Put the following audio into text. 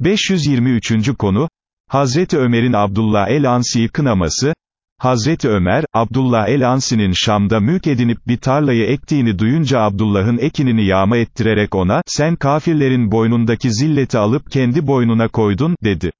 523. konu, Hazreti Ömer'in Abdullah el-Ansi'yi kınaması, Hazreti Ömer, Abdullah el-Ansi'nin Şam'da mülk edinip bir tarlayı ektiğini duyunca Abdullah'ın ekinini yağma ettirerek ona, sen kafirlerin boynundaki zilleti alıp kendi boynuna koydun, dedi.